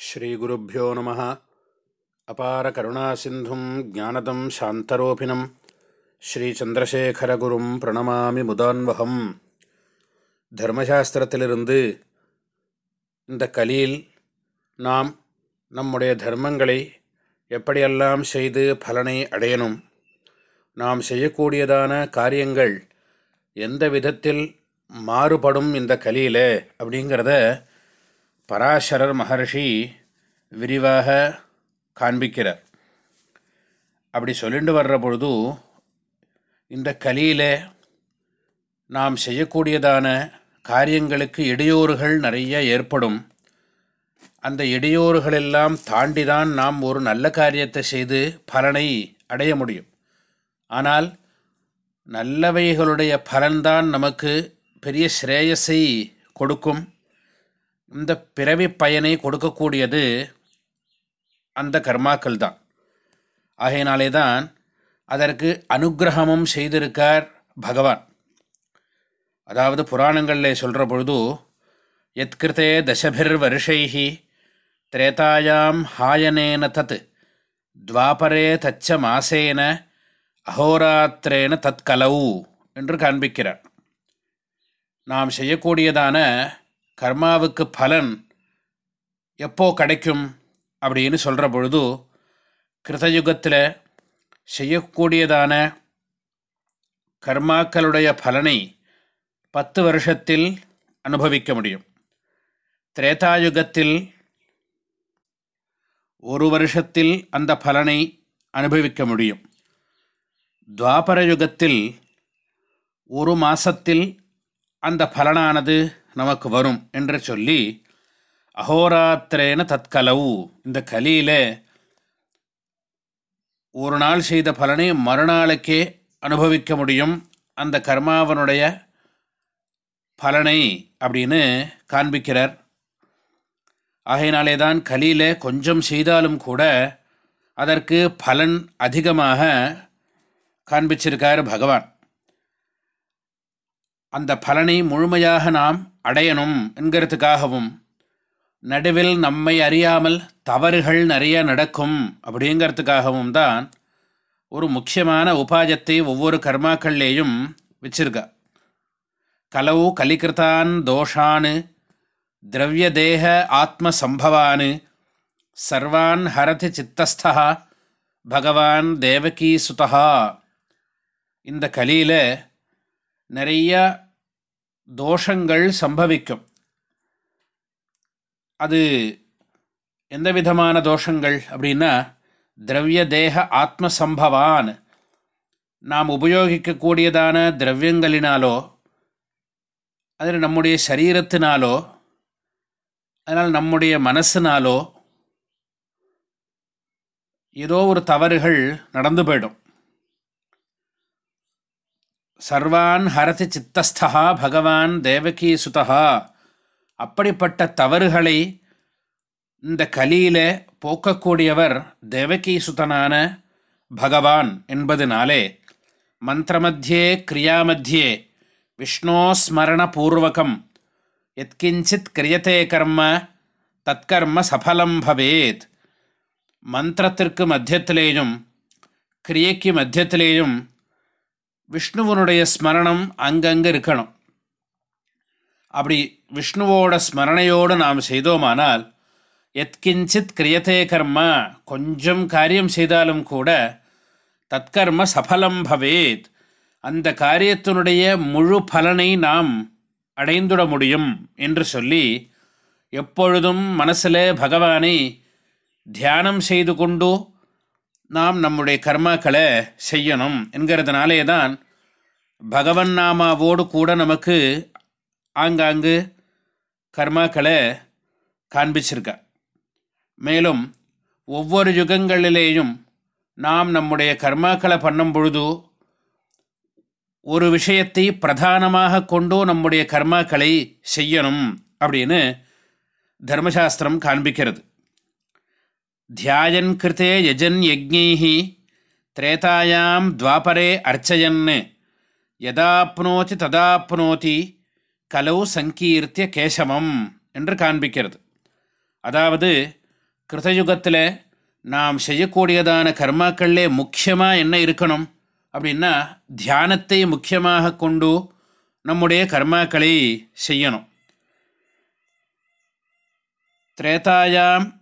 ஸ்ரீகுருப்போ நம. அபார கருணாசிந்தும் ஜானதம் சாந்தரோபினம் ஸ்ரீச்சந்திரசேகரகுரும் பிரணமாமி முதான்வகம். தர்மசாஸ்திரத்திலிருந்து இந்த கலியில் நாம் நம்முடைய தர்மங்களை எப்படியெல்லாம் செய்து பலனை அடையணும் நாம் செய்யக்கூடியதான காரியங்கள் எந்த விதத்தில் மாறுபடும் இந்த கலியில் அப்படிங்கிறத பராசரர் மகர்ஷி விரிவாக காண்பிக்கிறார். அப்படி சொல்லிட்டு வர்ற பொழுது இந்த கலியில் நாம் செய்யக்கூடியதான காரியங்களுக்கு இடையூறுகள் நிறைய ஏற்படும். அந்த இடையூறுகளெல்லாம் தாண்டி தான் நாம் ஒரு நல்ல காரியத்தை செய்து பலனை அடைய முடியும். ஆனால் நல்லவைகளுடைய பலன்தான் நமக்கு பெரிய ஸ்ரேயஸை கொடுக்கும். இந்த பிறவி பயனை கொடுக்கக்கூடியது அந்த கர்மாக்கள் தான் ஆகையினாலே தான் அதற்கு அனுகிரகமும் செய்திருக்கார் பகவான். அதாவது புராணங்களில் சொல்கிற பொழுது எத்கிருத்தே தசபிர் வருஷைஹி திரேதாயாம் ஹாயனேன தத் துவாபரே தச்ச மாசேன அகோராத்திரேன தத் கலவு என்று காண்பிக்கிறார். நாம் செய்யக்கூடியதான கர்மாவுக்கு பலன் எப்போ கிடைக்கும் அப்படின்னு சொல்கிற பொழுது கிருதயுகத்தில் செய்யக்கூடியதான கர்மாக்களுடைய பலனை பத்து வருஷத்தில் அனுபவிக்க முடியும். திரேதாயுகத்தில் ஒரு வருஷத்தில் அந்த பலனை அனுபவிக்க முடியும். துவாபர யுகத்தில் ஒரு மாதத்தில் அந்த பலனானது நமக்கு வரும் என்று சொல்லி அகோராத்திரேன தற்கலவு இந்த கலியில் ஒரு நாள் செய்த பலனை மறுநாளுக்கே அனுபவிக்க முடியும். அந்த கர்மாவனுடைய பலனை அப்படின்னு காண்பிக்கிறார். ஆகையினாலே தான் கலியில் கொஞ்சம் செய்தாலும் கூட அதற்கு பலன் அதிகமாக காண்பிச்சிருக்கார் பகவான். அந்த பலனை முழுமையாக நாம் அடையணும் என்கிறதுக்காகவும். நடுவில் நம்மை அறியாமல் தவறுகள் நிறைய நடக்கும் அப்படிங்கிறதுக்காகவும் தான் ஒரு முக்கியமான உபாயத்தை ஒவ்வொரு கர்மாக்கள்லேயும் வச்சிருக்கா. கலவு கலிகிருத்தான் தோஷான் திரவிய தேக ஆத்ம சம்பவான் சர்வான் ஹரதி சித்தஸ்தா பகவான் தேவகி சுதா இந்த கலியில் நிறைய தோஷங்கள் சம்பவிக்கும். அது எந்த விதமான தோஷங்கள் அப்படின்னா திரவிய தேக ஆத்மசம்பவான். நாம் உபயோகிக்கக்கூடியதான திரவியங்களினாலோ அதில் நம்முடைய சரீரத்தினாலோ அதனால் நம்முடைய மனசினாலோ ஏதோ ஒரு தவறுகள் நடந்து போயிடும். சர்வான் ஹரதி சித்தஸ்தா பகவான் தேவகி சுதா அப்படிப்பட்ட தவறுகளை இந்த கலியில் போக்கக்கூடியவர் தேவகி சுதனான பகவான் என்பதனாலே மந்திரமத்தியே கிரியாமத்தியே விஷ்ணோஸ்மரணபூர்வகம் எத்கிஞ்சித் கிரியத்தே கர்ம தற்கர்ம சஃலம் பவேத். மந்திரத்திற்கு மத்தியத்திலேயும் கிரியைக்கு மத்தியத்திலேயும் விஷ்ணுவனுடைய ஸ்மரணம் அங்கங்கே இருக்கணும். அப்படி விஷ்ணுவோட ஸ்மரணையோடு நாம் செய்தோமானால் எத்கிஞ்சித் கிரியத்தே கர்மா கொஞ்சம் காரியம் செய்தாலும் கூட தற்கர்ம சஃலம் பவேத். அந்த காரியத்தினுடைய முழு பலனை நாம் அடைந்துட முடியும் என்று சொல்லி எப்பொழுதும் மனசில் பகவானை தியானம் செய்து கொண்டு நாம் நம்முடைய கர்மாக்களை செய்யணும் என்கிறதுனாலே தான் பகவன் நாமாவோடு கூட நமக்கு ஆங்காங்கு கர்மாக்களை காண்பிச்சிருக்க. மேலும் ஒவ்வொரு யுகங்களிலேயும் நாம் நம்முடைய கர்மாக்களை பண்ணும் பொழுது ஒரு விஷயத்தை பிரதானமாக கொண்டு நம்முடைய கர்மாக்களை செய்யணும் அப்படின்னு தர்மசாஸ்திரம் காண்பிக்கிறது. தியாயன் கிருத்தே யஜன் யஜ்ஞை திரேதாயாம் துவாபரே அர்ச்சயன் யதாப்னோதி ததாப்னோதி கலவு சங்கீர்த்திய கேசவம் என்று காண்பிக்கிறது அதாவது கிருதயுகத்தில் நாம் செய்யக்கூடியதான கர்மாக்களிலே முக்கியமாக என்ன இருக்கணும் அப்படின்னா தியானத்தை முக்கியமாக கொண்டு நம்முடைய கர்மாக்களை செய்யணும் திரேதாயாம்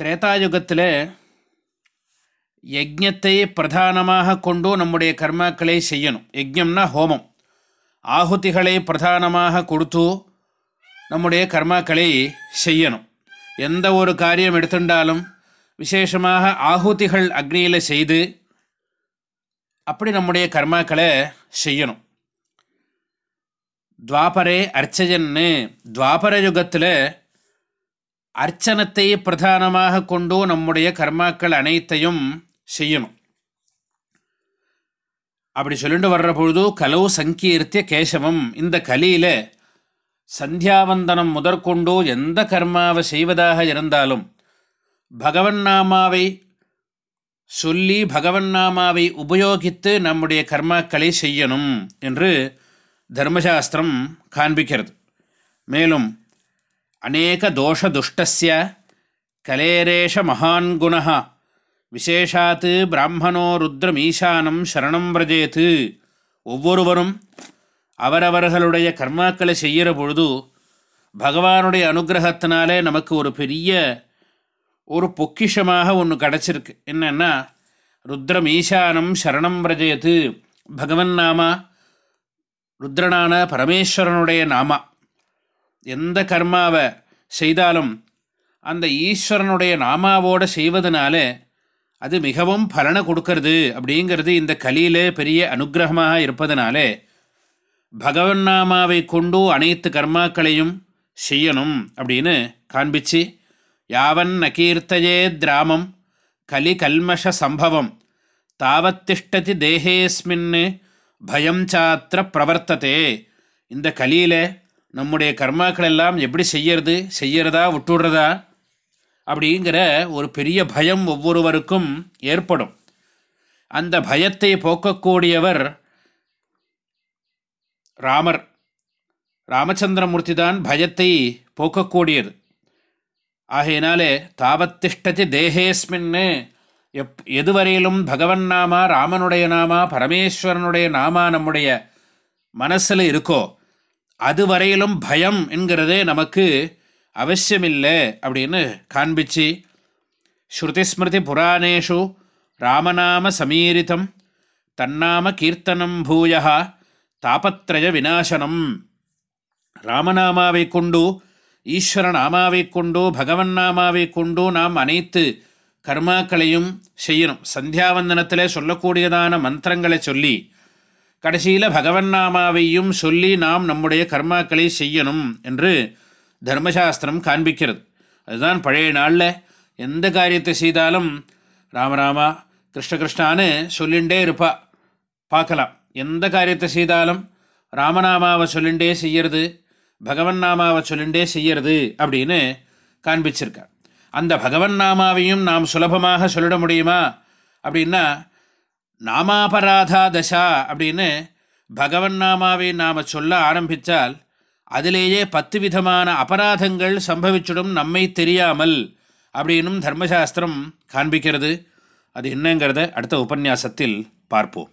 திரேதாயுகத்தில் யஜ்ஞத்தை பிரதானமாக கொண்டு நம்முடைய கர்மாக்களை செய்யணும். யஜ்ஞம்னா ஹோமம். ஆகுதிகளை பிரதானமாக கொடுத்து நம்முடைய கர்மாக்களை செய்யணும். எந்த ஒரு காரியம் எடுத்துட்டாலும் விசேஷமாக ஆகுதிகள் அக்னியில் செய்து அப்படி நம்முடைய கர்மாக்களை செய்யணும். துவாபரே அர்ச்சஜன்னு துவாபர யுகத்தில் அர்ச்சனத்தை பிரதானமாக கொண்டோ நம்முடைய கர்மாக்கள் அனைத்தையும் செய்யணும். அப்படி சொல்லிட்டு வர்ற பொழுது கலவு சங்கீர்த்திய கேசவம் இந்த கலியில் சந்தியாவந்தனம் முதற்கொண்டோ எந்த கர்மாவை செய்வதாக இருந்தாலும் பகவன் நாமாவை சொல்லி பகவன் நாமாவை உபயோகித்து நம்முடைய கர்மாக்களை செய்யணும் என்று தர்மசாஸ்திரம் காண்பிக்கிறது. மேலும் அநேக தோஷதுஷ்டஸ்ய கலேரேஷ மகான் குணா விசேஷாத்து பிராமணோ ருத்ரமீசானம் சரணம் பிரஜேத்து ஒவ்வொருவரும் அவரவர்களுடைய கர்மாக்களை செய்கிற பொழுது பகவானுடைய அனுகிரகத்தினாலே நமக்கு ஒரு பெரிய ஒரு பொக்கிஷமாக ஒன்று கிடச்சிருக்கு. என்னென்னா ருத்ரம் ஈசானம் சரணம் பிரஜயத்து பகவன் நாமா ருத்ரனான பரமேஸ்வரனுடைய நாமா. எந்த கர்மாவை செய்தாலும் அந்த ஈஸ்வரனுடைய நாமாவோடு செய்வதனால அது மிகவும் பலனை கொடுக்கறது அப்படிங்கிறது இந்த கலியிலே பெரிய அனுகிரகமாக இருப்பதனாலே பகவன் நாமாவை கொண்டு அனைத்து கர்மாக்களையும் செய்யணும் அப்படின்னு காண்பிச்சு யாவன் நகீர்த்தையே திராமம் கலி கல்மஷ சம்பவம் தாவத்திஷ்டதி தேகேஸ்மின்னு பயம் சாத்திர பிரவர்த்ததே. இந்த கலியில் நம்முடைய கர்மாக்கள் எல்லாம் எப்படி செய்யறது செய்யறதா விட்டுடுறதா அப்படிங்கிற ஒரு பெரிய பயம் ஒவ்வொருவருக்கும் ஏற்படும். அந்த பயத்தை போக்கக்கூடியவர் ராமர். ராமச்சந்திரமூர்த்தி தான் பயத்தை போக்கக்கூடியது. ஆகையினாலே தாவத்திஷ்டதி தேகேஸ்மின்னு எப் எதுவரையிலும் பகவன் நாமா ராமனுடைய நாமா பரமேஸ்வரனுடைய நாமா நம்முடைய மனசில் இருக்கோ அதுவரையிலும் பயம் என்கிறதே நமக்கு அவசியமில்லை அப்படின்னு காண்பிச்சு ஸ்ருதிஸ்மிருதி புராணேஷு ராமநாம சமீரிதம் தன்னாம கீர்த்தனம் பூயா தாபத்ரய விநாசனம். ராமநாமாவை கொண்டு ஈஸ்வர நாமாவை கொண்டு பகவன் நாமாவை கொண்டு நாம் அனைத்து கர்மாக்களையும் செய்யணும். சந்தியாவந்தனத்தில் சொல்லக்கூடியதான மந்திரங்களை சொல்லி கடைசியில் பகவன் நாமாவையும் சொல்லி நாம் நம்முடைய கர்மாக்களை செய்யணும் என்று தர்மசாஸ்திரம் காண்பிக்கிறது. அதுதான் பழைய நாளில் எந்த காரியத்தை செய்தாலும் ராமராமா கிருஷ்ண கிருஷ்ணான்னு சொல்லிகிட்டே இருப்பா. பார்க்கலாம். எந்த காரியத்தை செய்தாலும் ராமநாமாவை சொல்லிண்டே செய்யறது பகவன் நாமாவை சொல்லிண்டே செய்யறது அப்படின்னு காண்பிச்சிருக்கார். அந்த பகவன் நாமாவையும் நாம் சுலபமாக சொல்லிட முடியுமா அப்படின்னா நாமாபராதா தசா அப்படின்னு பகவன் நாமாவை நாம் சொல்ல ஆரம்பித்தால் அதிலேயே பத்து விதமான அபராதங்கள் சம்பவிச்சிடும் நம்மை தெரியாமல் அப்படின்னும் தர்மசாஸ்திரம் காண்பிக்கிறது. அது என்னங்கிறத அடுத்த உபன்யாசத்தில் பார்ப்போம்.